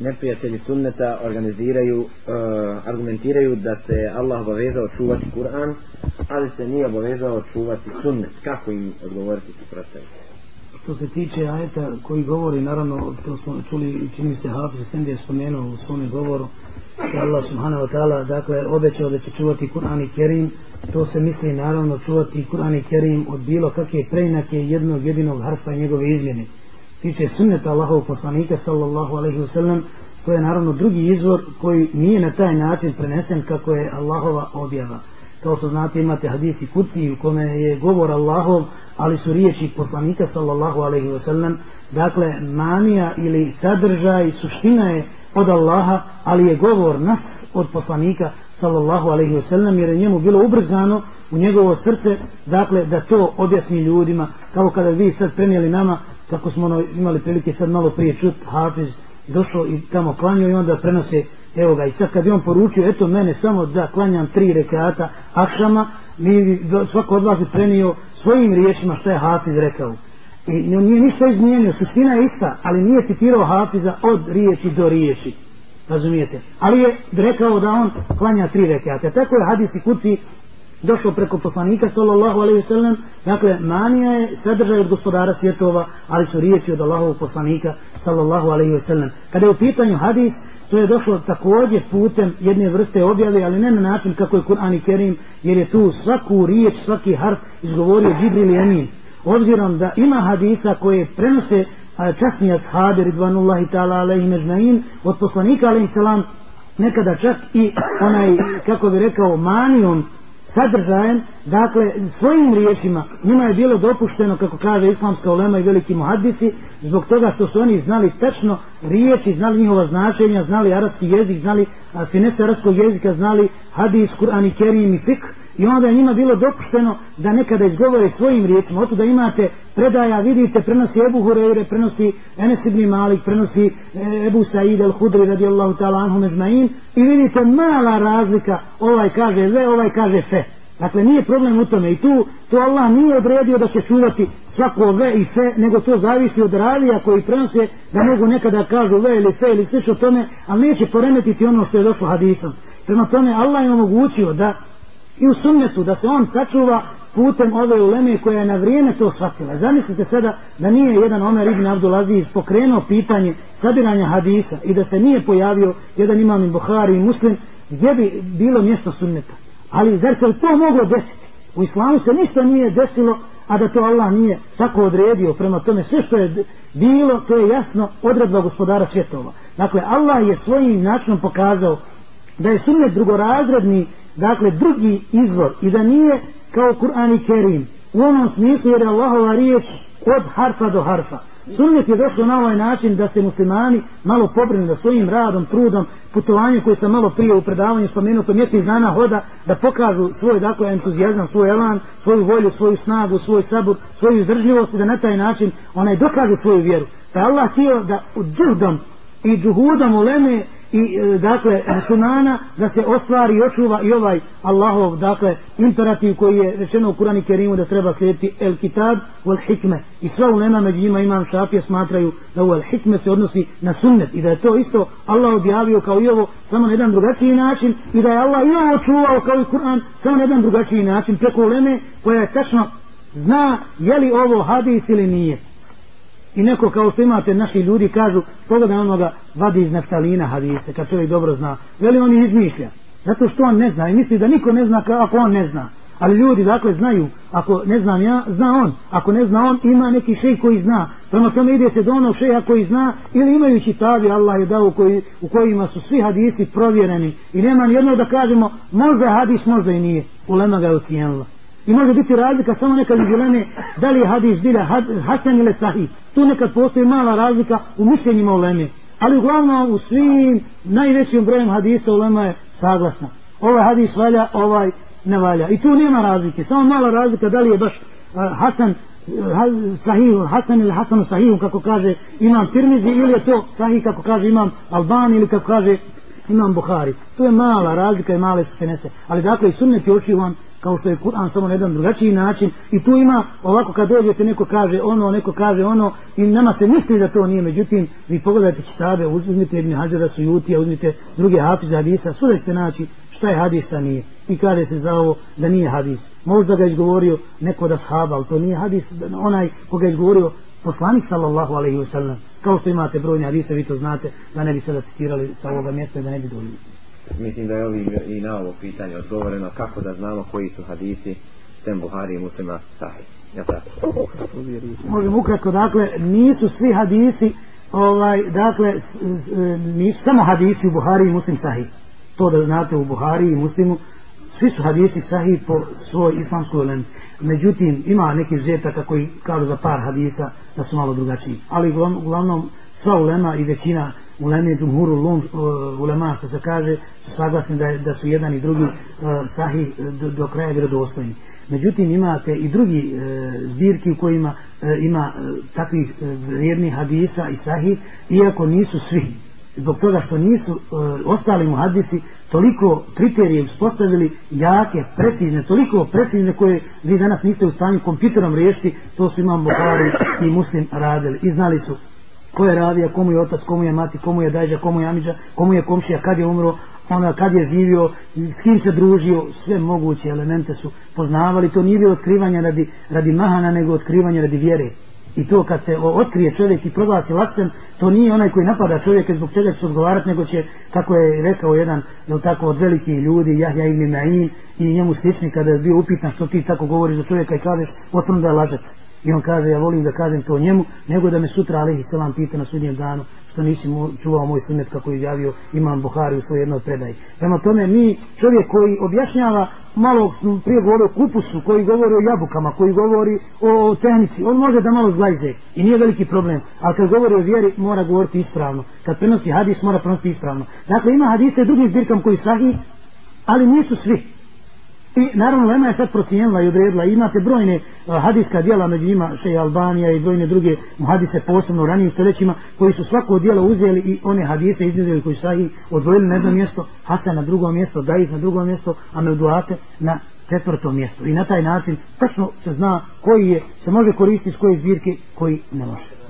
neprijatelji sunneta organiziraju, uh, argumentiraju da se Allah obavezao čuvati Kur'an, ali se nije obavezao čuvati sunnet. Kako im odgovoriti suprotno? Što se tiče ajeta koji govori, naravno, to smo čuli, čini se Hafiz Sendi je spomenuo u svome govoru, da Allah subhanahu wa ta'ala, dakle, obećao da će čuvati Kur'an i Kerim, to se misli, naravno, čuvati Kur'an i Kerim od bilo kakve preinake jednog jedinog harfa i njegove izmjene. Tiče sunneta Allahovog poslanika, sallallahu alaihi wa sallam, to je naravno drugi izvor koji nije na taj način prenesen kako je Allahova objava. Kao što znate imate hadisi kuci u kome je govor Allahov, ali su riječi poslanika sallallahu alaihi wa sallam, dakle manija ili sadržaj, suština je od Allaha, ali je govor nas od poslanika sallallahu alaihi wa sallam, jer je njemu bilo ubrzano u njegovo srce, dakle da to objasni ljudima, kao kada vi sad prenijeli nama, kako smo ono, imali prilike sad malo prije čut, Hafiz došao i tamo klanio i onda prenose evo ga i sad kad je on poručio eto mene samo da klanjam tri rekata akšama mi svako od vas je prenio svojim riječima što je Hafiz rekao. I nije ništa izmijenio suština je ista ali nije citirao Hafiza od riječi do riječi. Razumijete? Ali je rekao da on klanja tri rekata. Tako je hadis i kuci došao preko poslanika sallallahu alejhi ve sellem dakle manija je sadržaj od gospodara svjetova ali su riječi od Allahovog poslanika sallallahu alejhi ve sellem kada je u pitanju hadis to je došlo također putem jedne vrste objave ali ne na način kako je Kur'an i Kerim jer je tu svaku riječ svaki harf izgovorio Džibril i Emin. Obzirom da ima hadisa koje prenose časni ashabi ridvanullahi ta'ala alaihi mežnain od poslanika alaihi salam nekada čak i onaj kako bi rekao manijom sadržajem, dakle, svojim riječima, njima je bilo dopušteno, kako kaže islamska ulema i veliki muhadisi, zbog toga što su oni znali tečno riječi, znali njihova značenja, znali arapski jezik, znali finese arapskog jezika, znali hadis, Kur'an i Kerim i Fikh, i onda je njima bilo dopušteno da nekada izgovore svojim riječima. Oto da imate predaja, vidite, prenosi Ebu Hureyre, prenosi Enes ibn Malik, prenosi e, Ebu Said al-Hudri radijallahu ta'ala anhu mežmain i vidite mala razlika, ovaj kaže ve, ovaj kaže fe. Dakle, nije problem u tome i tu, tu Allah nije odredio da će čuvati svako ve i fe, nego to zavisi od ravija koji prenose da mogu nekada kažu ve ili fe ili slično tome, ali neće poremetiti ono što je došlo hadisom. Prema tome, Allah je omogućio da i u sunnetu da se on sačuva putem ove uleme koja je na vrijeme to shvatila. Zamislite sada da nije jedan Omer ibn Abdulaziz pokrenuo pitanje sabiranja hadisa i da se nije pojavio jedan imam i Buhari i Muslim gdje bi bilo mjesto sunneta. Ali zar se to moglo desiti? U islamu se ništa nije desilo a da to Allah nije tako odredio prema tome sve što je bilo to je jasno odredba gospodara svjetova. Dakle Allah je svojim načinom pokazao da je sunnet drugorazredni dakle drugi izvor i da nije kao Kur'an i Kerim u onom smislu jer je Allahova riječ od harfa do harfa sunnet je došlo na ovaj način da se muslimani malo pobrinu da svojim radom, trudom, putovanjem koje sam malo prije u predavanju spomenuo to mjesec dana hoda da pokažu svoj dakle entuzijazam, svoj elan, svoju volju, svoju snagu, svoj sabor, svoju izdržljivost i da na taj način onaj dokažu svoju vjeru. Pa Allah htio da džuhdom i džuhudom uleme i e, dakle muslimana da se ostvari i očuva i ovaj Allahov dakle imperativ koji je rečeno u Kurani Kerimu da treba slijediti el kitab wal hikme. I sva ulema među njima imam šafije smatraju da u el hikme se odnosi na sunnet i da je to isto Allah objavio kao i ovo samo na jedan drugačiji način i da je Allah i ovo čuvao kao i Kur'an samo na jedan drugačiji način preko uleme koja je tačno zna je li ovo hadis ili nije I neko kao što imate naši ljudi kažu pogledaj onoga vadi iz neftalina hadise kad čovjek dobro zna. Veli on izmišlja. Zato što on ne zna i misli da niko ne zna ako on ne zna. Ali ljudi dakle znaju, ako ne znam ja, zna on. Ako ne zna on, ima neki šej koji zna. Prema tome ide se do onog šeja koji zna ili imajući tabi Allah je dao koji, u kojima su svi hadisi provjereni. I nema ni jedno da kažemo možda hadis, možda i nije. Ulema ga je. I može biti razlika samo iz uleme da li je hadis bila hasan ili sahih. Tu nekad postoji mala razlika u mišljenjima uleme. Ali uglavnom u svim najvećim brojem hadisa ulema je saglasna. Ovaj hadis valja, ovaj ne valja. I tu nema razlike. Samo mala razlika da li je baš uh, hasan uh, sahih, hasan ili hasan sahih kako kaže imam Tirmizi ili je to sahih kako kaže imam Albani ili kako kaže imam Buhari. To je mala razlika i male se nese. Ali dakle i sunnet je očivan kao što je Kur'an samo na jedan drugačiji način i tu ima ovako kad dođete neko kaže ono, neko kaže ono i nama se misli da to nije, međutim vi pogledajte čitabe, uzmite Ibn Hađara Sujutija, uzmite druge hafize hadisa, svuda ćete naći šta je hadis, a nije. I kaže se za ovo da nije hadis. Možda ga izgovorio neko da shaba, ali to nije hadis, onaj koga je izgovorio poslanik sallallahu alaihi wa sallam. Kao što imate brojne hadise, vi to znate, da ne bi sada citirali sa ovoga mjesta da ne bi doljili. Mislim da je ovim i na ovo pitanje odgovoreno kako da znamo koji su hadisi sem Buhari i muslima sahih. Ja tako. Možemo ukratko, dakle, nisu svi hadisi, ovaj, dakle, nisu samo hadisi u Buhari i muslim sahih. To da znate u Buhari i muslimu, svi su hadisi sahih po svoj islamskoj ulemi. Međutim, ima neki zetaka koji kažu za par hadisa da su malo drugačiji. Ali uglavnom, sva ulema i većina uleme džumhuru lum, ulema što se kaže saglasni da, da su jedan i drugi uh, sahih do, do kraja vjerodostojni. Međutim, imate i drugi e, zbirki u kojima e, ima e, takvih e, vrijednih hadisa i sahih, iako nisu svi. Zbog toga što nisu e, ostali muhadisi toliko kriterije uspostavili jake, precizne, toliko precizne koje vi danas niste u stanju kompjuterom riješiti, to su imam Buhari i muslim radili. I znali su ko je radija, komu je otac, komu je mati, komu je dajđa, komu je amiđa, komu je komšija, kad je umro, ona kad je živio, s kim se družio, sve moguće elemente su poznavali, to nije bilo otkrivanje radi, radi mahana, nego otkrivanje radi vjere. I to kad se otkrije čovjek i proglasi lakcem, to nije onaj koji napada čovjeka zbog čega će odgovarati, nego će, kako je rekao jedan, jel tako, od velikih ljudi, Jahja ibn Ma'in i njemu slični, kada je bio upitan što ti tako govoriš za čovjeka i kažeš, otvrno da je lažac. I on kaže, ja volim da kažem to njemu, nego da me sutra Alehi Selam pita na sudnjem danu, što nisi mu, čuvao moj sunet kako je izjavio imam Buhari u svoj jednoj predaji. Prema tome mi, čovjek koji objašnjava malo prije govori o kupusu, koji govori o jabukama, koji govori o, tehnici, on može da malo zlajze i nije veliki problem, ali kad govori o vjeri mora govoriti ispravno. Kad prenosi hadis mora prenositi ispravno. Dakle ima hadise drugim zbirkama koji sahi, ali nisu svi. I naravno Lema je sad procijenila i odredila. Imate brojne uh, hadijska dijela među njima Šeja Albanija i brojne druge hadise posebno u ranijim stoljećima koji su svako dijelo uzeli i one hadise izuzeli koji su ih odvojili na jedno mjesto, Hasan na drugo mjesto, Dajif na drugo mjesto, a Mevduate na četvrto mjesto. I na taj način tačno se zna koji je, se može koristiti s koje zbirke, koji ne može.